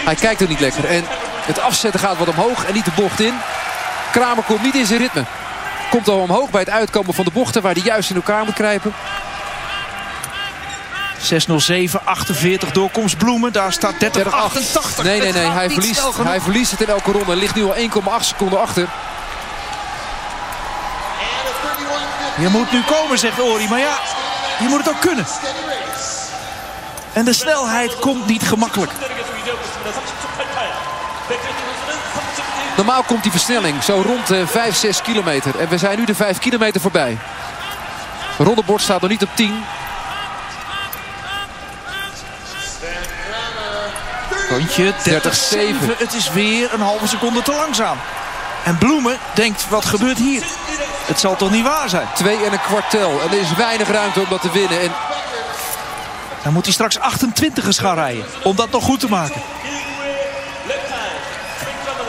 Hij kijkt er niet lekker. En het afzetten gaat wat omhoog en niet de bocht in. Kramer komt niet in zijn ritme. Komt al omhoog bij het uitkomen van de bochten waar hij juist in elkaar moet krijpen. 607, 48 doorkomst Bloemen. Daar staat 30, 88. Nee, nee, nee. Hij verliest, hij verliest het in elke ronde. Ligt nu al 1,8 seconden achter. Je moet nu komen, zegt Ori. Maar ja, je moet het ook kunnen. En de snelheid komt niet gemakkelijk. Normaal komt die versnelling zo rond de 5, 6 kilometer. En we zijn nu de 5 kilometer voorbij. Rondebord staat nog niet op 10. Rondje 30-7. Het is weer een halve seconde te langzaam. En Bloemen denkt, wat gebeurt hier? Het zal toch niet waar zijn? Twee en een kwartel. En er is weinig ruimte om dat te winnen. En Dan moet hij straks 28ers gaan rijden. Om dat nog goed te maken.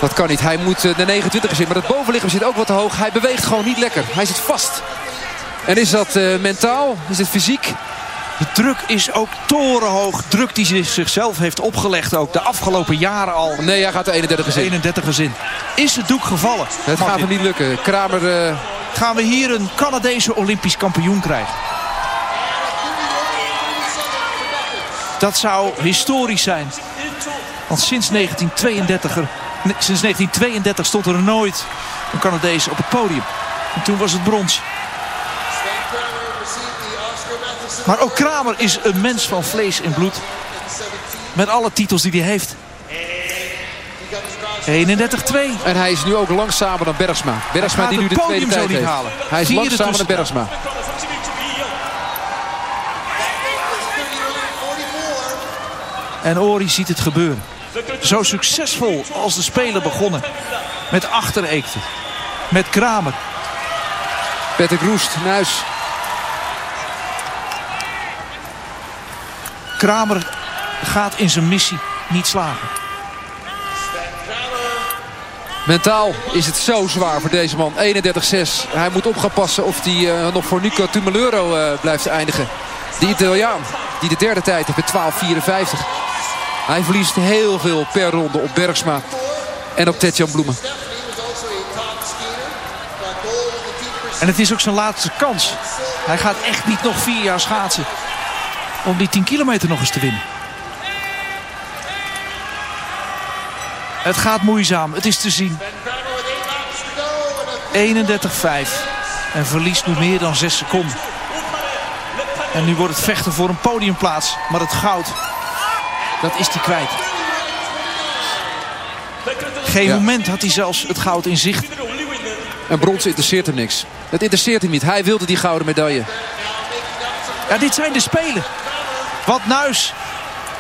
Dat kan niet. Hij moet eh, de 29 zitten. Maar dat bovenlichaam zit ook wat te hoog. Hij beweegt gewoon niet lekker. Hij zit vast. En is dat eh, mentaal? Is het fysiek? De druk is ook torenhoog. Druk die zich zichzelf heeft opgelegd ook de afgelopen jaren al. Nee, hij gaat de 31 in. 31 in. Is het doek gevallen? Het gaat hem niet lukken. Kramer... eh, Gaan we hier een Canadese Olympisch kampioen krijgen? Dat zou historisch zijn. Want sinds 1932, er, sinds 1932 stond er nooit een Canadees op het podium. En toen was het brons. Maar ook Kramer is een mens van vlees en bloed. Met alle titels die hij heeft. 31-2. En hij is nu ook langzamer dan Bergsma. Bergsma die nu de tweede tijd heeft. halen. Hij is langzamer dan Bergsma. En Ori ziet het gebeuren. Zo succesvol als de Spelen begonnen. Met Achtereekte. Met Kramer. Patrick Roest, Nuis. Kramer gaat in zijn missie niet slagen. Mentaal is het zo zwaar voor deze man. 31-6. Hij moet op gaan passen of hij eh, nog voor Nico Tumulero eh, blijft eindigen. Die Italiaan die de derde tijd heeft met 12-54. Hij verliest heel veel per ronde op Bergsma en op Tetjan Bloemen. En het is ook zijn laatste kans. Hij gaat echt niet nog vier jaar schaatsen. Om die 10 kilometer nog eens te winnen. Het gaat moeizaam. Het is te zien. 31-5. En verliest nu meer dan 6 seconden. En nu wordt het vechten voor een podiumplaats. Maar het goud, dat is hij kwijt. Geen Ja. moment had hij zelfs het goud in zicht. En brons interesseert hem niks. Het interesseert hem niet. Hij wilde die gouden medaille. Ja, dit zijn de Spelen. Wat Nuis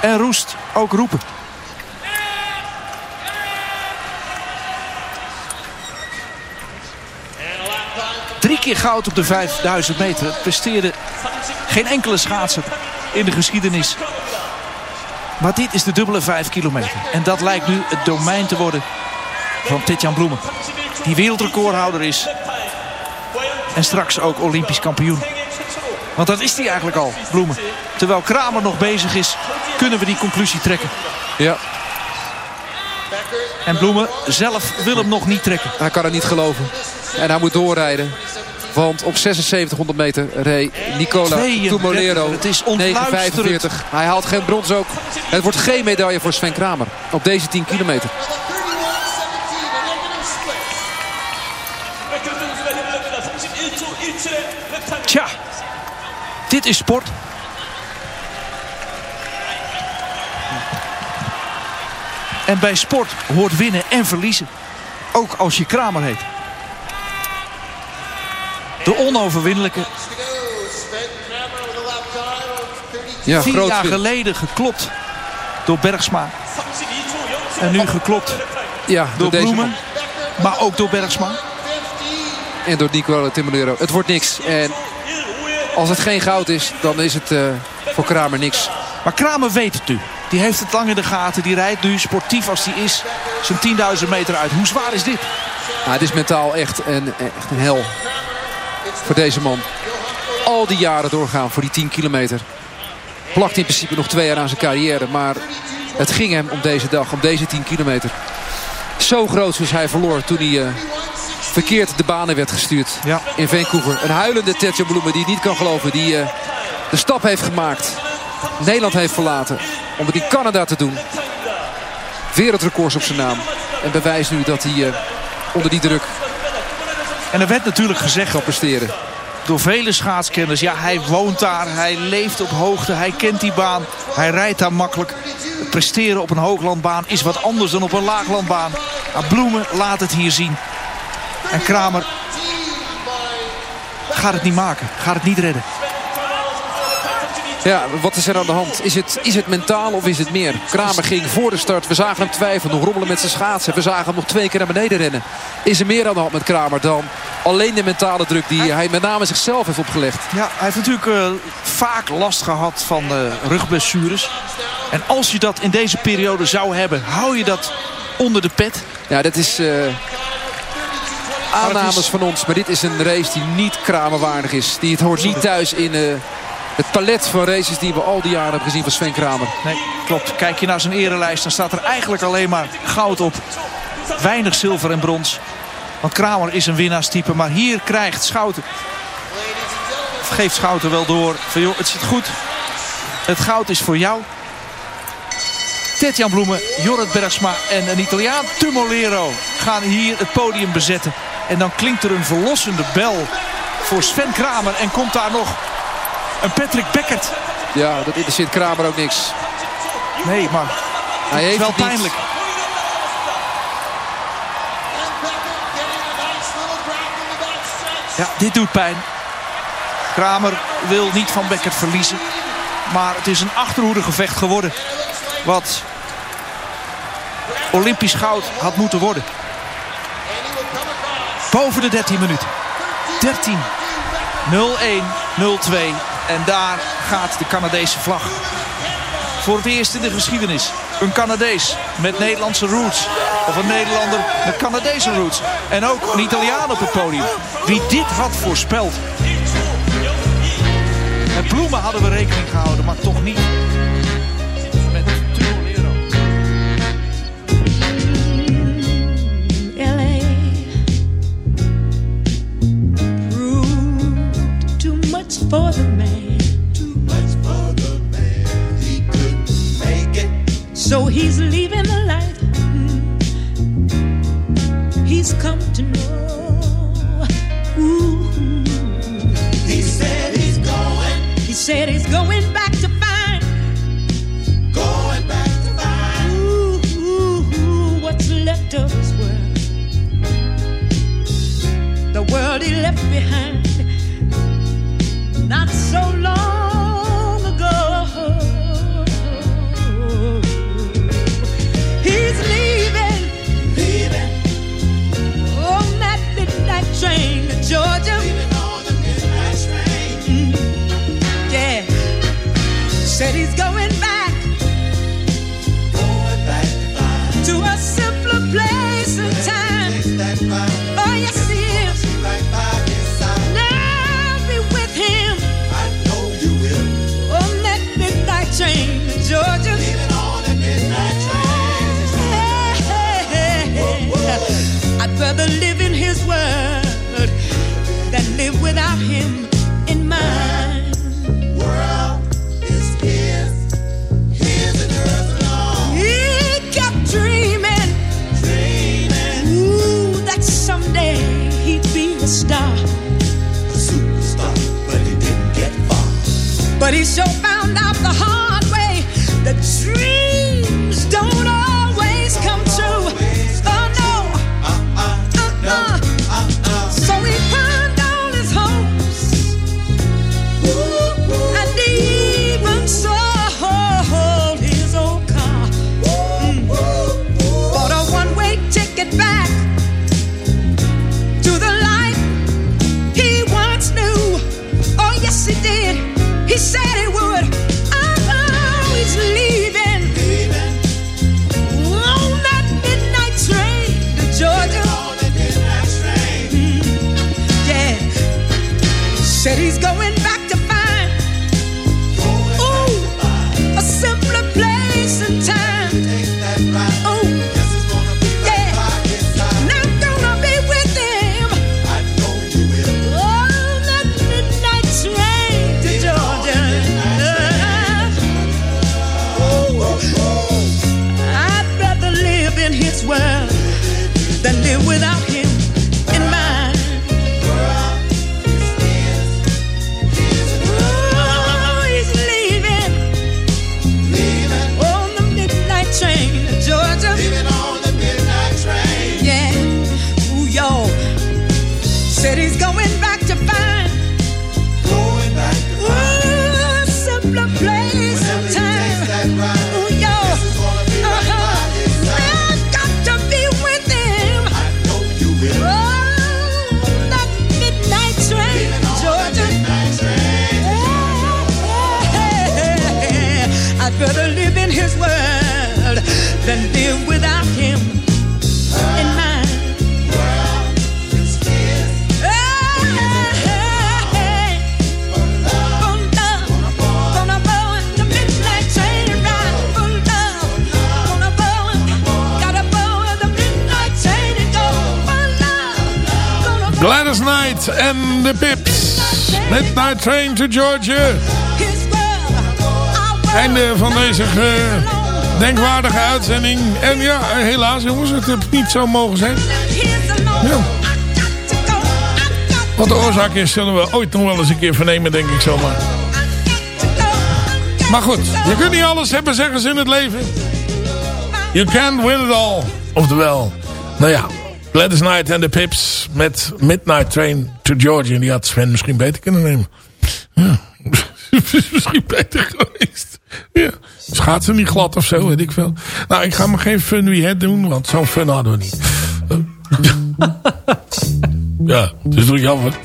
en Roest ook roepen. Drie keer goud op de 5000 meter. Het presteerde geen enkele schaatser in de geschiedenis. Maar dit is de dubbele 5 kilometer. En dat lijkt nu het domein te worden van Tetjan Bloemen. Die wereldrecordhouder is. En straks ook Olympisch kampioen. Want dat is hij eigenlijk al, Bloemen. Terwijl Kramer nog bezig is, kunnen we die conclusie trekken. Ja. En Bloemen zelf wil hem nog niet trekken. Hij kan het niet geloven. En hij moet doorrijden. Want op 7600 meter reed Nicola Tumolero. Het is 945. Hij haalt geen brons ook. Het wordt geen medaille voor Sven Kramer op deze 10 kilometer. Tja, dit is sport. En bij sport hoort winnen en verliezen. Ook als je Kramer heet. De onoverwinnelijke. Ja, Vier groot jaar win. geleden geklopt door Bergsma. En nu geklopt Ja, door deze Bloemen. Maar ook door Bergsma. En door Nico Timolero. Het wordt niks. En als het geen goud is, dan is het eh, voor Kramer niks. Maar Kramer weet het nu. Die heeft het lang in de gaten. Die rijdt nu sportief als hij is. Zijn 10.000 meter uit. Hoe zwaar is dit? Ja, het is mentaal echt een, echt een hel voor deze man. Al die jaren doorgaan voor die 10 kilometer. Plakt in principe nog twee jaar aan zijn carrière. Maar het ging hem om deze dag, om deze 10 kilometer. Zo groot zoals hij verloor toen hij eh, verkeerd de banen werd gestuurd in Vancouver. Een huilende Tetja Bloemen die niet kan geloven. Die eh, de stap heeft gemaakt. Nederland heeft verlaten om het in Canada te doen. Wereldrecords op zijn naam. En bewijst nu dat hij eh, onder die druk En er werd natuurlijk gezegd kan presteren. door vele schaatskenners. Ja, hij woont daar. Hij leeft op hoogte. Hij kent die baan. Hij rijdt daar makkelijk. Het presteren op een hooglandbaan is wat anders dan op een laaglandbaan. Maar Bloemen laat het hier zien. En Kramer gaat het niet maken. Gaat het niet redden. Ja, wat is er aan de hand? Is het, is het mentaal of is het meer? Kramer ging voor de start. We zagen hem twijfelen, nog rommelen met zijn schaatsen. We zagen hem nog twee keer naar beneden rennen. Is er meer aan de hand met Kramer dan alleen de mentale druk die hij met name zichzelf heeft opgelegd? Ja, hij heeft natuurlijk eh, vaak last gehad van eh, rugblessures. En als je dat in deze periode zou hebben, hou je dat onder de pet. Ja, dat is eh, aannames van ons. Maar dit is een race die niet Kramerwaardig is. Die het hoort niet thuis in het palet van races die we al die jaren hebben gezien van Sven Kramer. Nee, klopt. Kijk je naar zijn erelijst, dan staat er eigenlijk alleen maar goud op. Weinig zilver en brons. Want Kramer is een winnaarstype. Maar hier krijgt Schouten... Of geeft Schouten wel door. Van, joh, het zit goed. Het goud is voor jou. Tetjan Bloemen, Jorrit Bergsma en een Italiaan Tumolero gaan hier het podium bezetten. En dan klinkt er een verlossende bel voor Sven Kramer. En komt daar nog een Patrick Beckert. Ja, dat interesseert Kramer ook niks. Nee, maar Hij het is heeft wel het niet. Ja, dit doet pijn. Kramer wil niet van Beckert verliezen. Maar het is een achterhoedegevecht geworden. Wat Olympisch goud had moeten worden. Boven de 13 minuten. 13. 0-1, 0-2. En daar gaat de Canadese vlag. Voor het eerst in de geschiedenis. Een Canadees met Nederlandse roots. Of een Nederlander met Canadese roots. En ook een Italiaan op het podium. Wie dit had voorspeld. Met bloemen hadden we rekening gehouden, maar toch niet. For de Pips. Midnight Train to Georgia. Einde van deze eh, denkwaardige uitzending. En ja, helaas jongens, het heeft niet zo mogen zijn. Ja. Wat de oorzaak is, zullen we ooit nog wel eens een keer vernemen, denk ik zomaar. Maar goed, je kunt niet alles hebben, zeggen ze in het leven. You can't win it all. Oftewel, nou ja, Gladys Knight en de Pips met Midnight Train to Georgia. Die had Sven misschien beter kunnen nemen. Ja, is misschien beter geweest. Ja, schaatsen niet glad of zo, weet ik veel. Nou, ik ga maar geen fun wie het doen, want zo'n fun hadden we niet. Ja, het is toch jammer.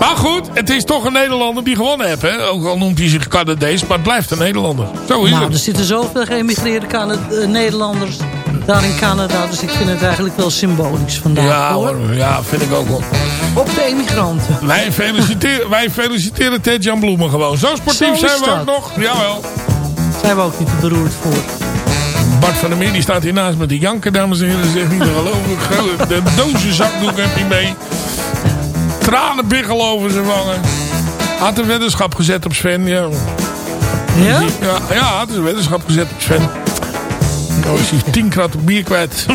Maar goed, het is toch een Nederlander die gewonnen heeft. Hè? Ook al noemt hij zich Canadees, maar het blijft een Nederlander. Zo is nou, het. er zitten zoveel geëmigreerde eh, Nederlanders daar in Canada. Dus ik vind het eigenlijk wel symbolisch vandaag Ja hoor. ja, vind ik ook wel. Op de emigranten. Wij feliciteren, wij feliciteren Ted-Jan Bloemen gewoon. Zo sportief Zo zijn we dat. ook nog. Jawel. Zijn we ook niet te beroerd voor. Bart van der Meer die staat hiernaast met die janken, dames en heren. Dat is echt niet te geloven. De dozen zakdoek heeft hij mee. Tranenbiggel over zijn wangen. Had een weddenschap gezet op Sven. Ja, Ja? ja, ja had een weddenschap gezet op Sven. Nou is hij tien kratten bier kwijt.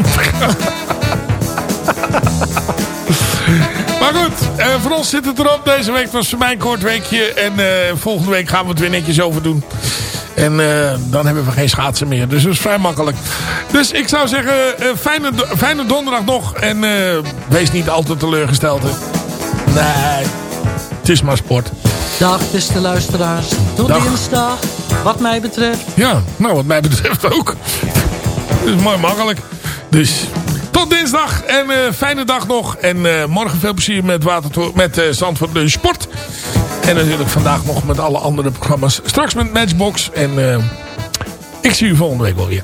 Maar goed, eh, voor ons zit het erop. Deze week was voor mij een kort weekje. En eh, volgende week gaan we het weer netjes over doen. En eh, dan hebben we geen schaatsen meer. Dus dat is vrij makkelijk. Dus ik zou zeggen, fijne, fijne donderdag nog. En wees niet altijd teleurgesteld. Hè. Nee, het is maar sport. Dag beste luisteraars. Tot Dag. dinsdag. Wat mij betreft. Ja, nou wat mij betreft ook. Is mooi makkelijk. Dus tot dinsdag en eh, fijne dag nog. En eh, morgen veel plezier met, Watertoren, met eh, Zandvoort de Sport. En natuurlijk vandaag nog met alle andere programma's. Straks met Matchbox. En ik zie u volgende week wel weer.